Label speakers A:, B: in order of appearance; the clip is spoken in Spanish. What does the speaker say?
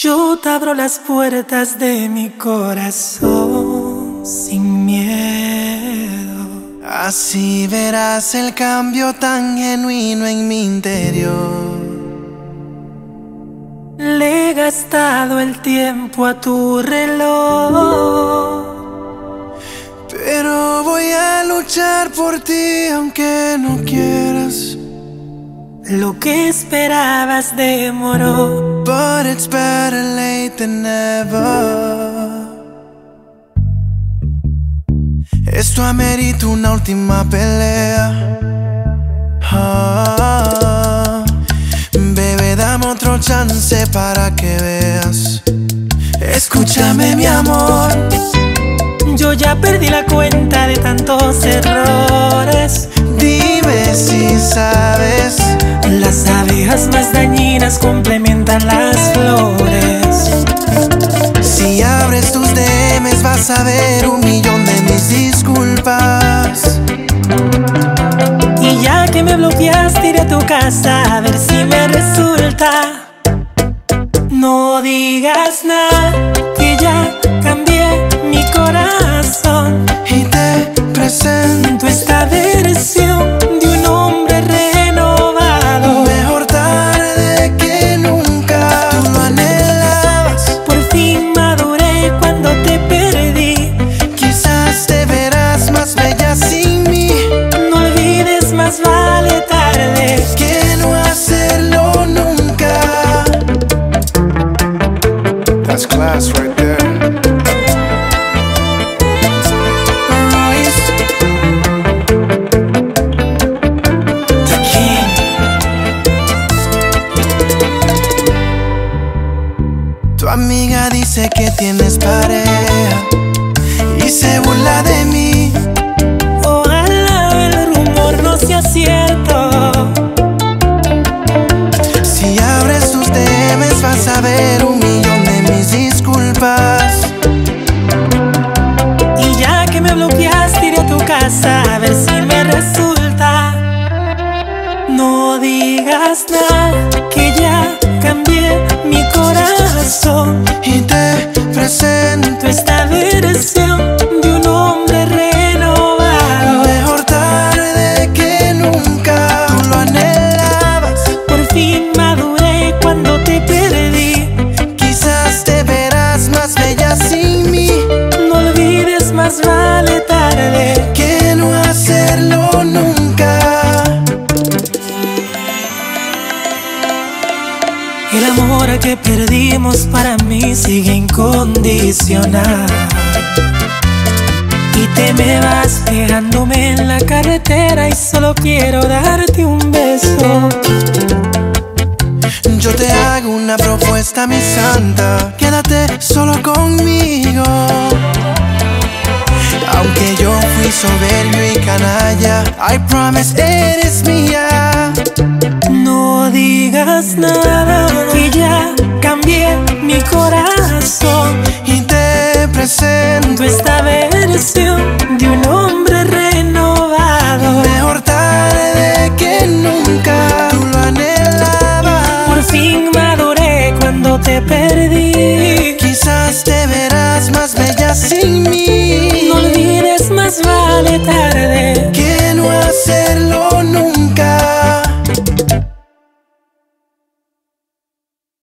A: Yo te abro las puertas de mi corazón sin miedo.
B: Así verás el cambio tan genuino en mi interior.
A: Le he gastado el tiempo a tu reloj.
B: Pero voy a luchar por ti aunque no quieras.
A: Lo que esperabas demoró.
B: But it's better late than never. Esto amerita una última pelea. Ah, bebé, dame otro chance para que veas. Escúchame, mi amor.
A: Yo ya perdí la cuenta de tantos errores. Complementan las flores.
B: Si abres tus DMs vas a ver un millón de mis disculpas.
A: Y ya que me bloqueaste iré a tu casa a ver si me resulta. No digas nada, que
B: tienes pareja y se burla de mí.
A: Ojalá el rumor no sea cierto.
B: Si abres tus DMs vas a ver un millón de mis disculpas.
A: Y ya que me bloqueaste iré a tu casa a ver si me resulta. No digas nada, que ya
B: presento
A: Esta versión de un hombre renovado.
B: mejor tarde que nunca. Tú lo anhelabas.
A: Por fin maduré cuando te perdí.
B: Quizás te verás más bella sin mí.
A: No olvides, más vale El amor que perdimos para mí sigue incondicional. Y te me vas dejándome en la carretera y solo quiero darte un beso.
B: Yo te hago una propuesta, mi santa. Quédate solo conmigo. Aunque yo fui soberbio y canalla, I promise eres mía.
A: No digas nada,
B: Y te presento
A: Esta versión de un hombre renovado.
B: mejor tarde que nunca. Tú lo anhelabas.
A: Por fin maduré cuando te perdí.
B: Quizás te verás más bella sin mí.
A: No olvides, más vale tarde.